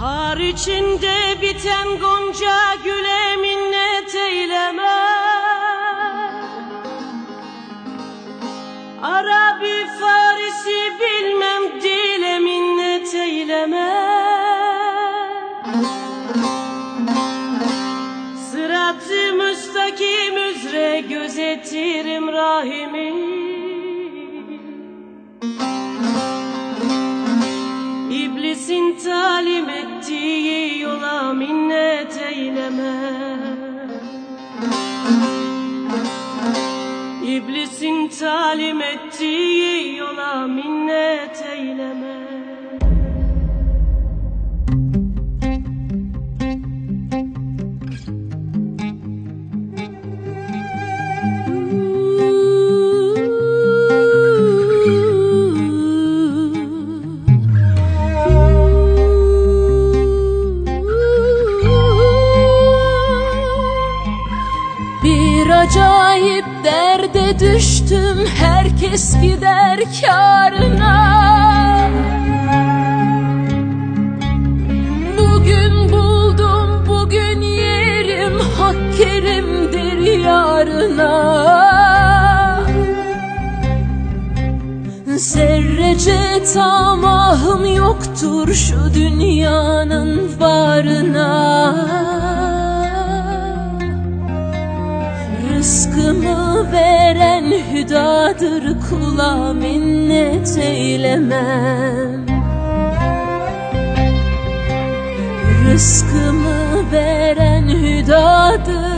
Har içinde biten gonca güle minnet eyleme. Arabi Farisi bilmem dile minnet eyleme. Sırat-ı müstakim üzere gözetirim rahimi. İblisin talim ettiği yola minnet eyleme. İblisin talim ettiği yola minnet eyleme acayip derde düştüm. Herkes gider karına Bugün buldum bugün yerim. Hak kerimdir yarına. Zerrece tamahım yoktur şu dünyanın varına hüdadır kula minnet eylemem. Rızkımı veren hüdadır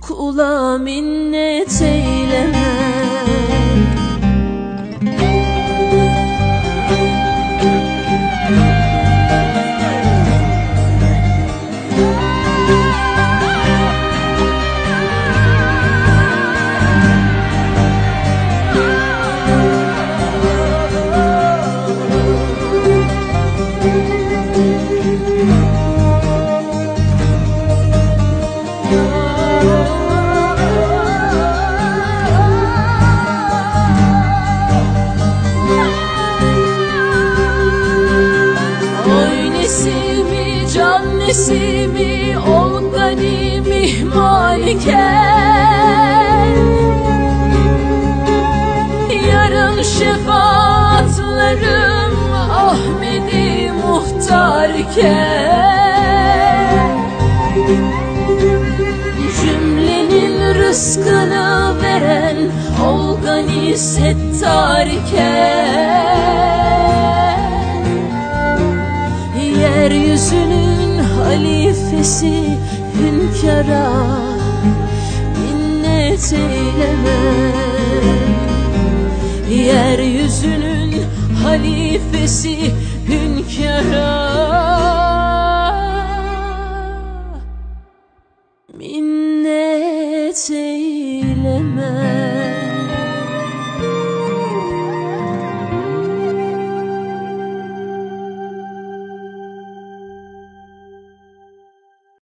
Kula minnet eylemem nesimi, ol gani mihmaliken Yarın şefaatlerim Ahmedi muhtar iken Cümlenin rızkını veren ol gani settar iken Yeryüzünün halifesi hünkara minnet eyleme. Yeryüzünün halifesi hünkara minnet eyleme.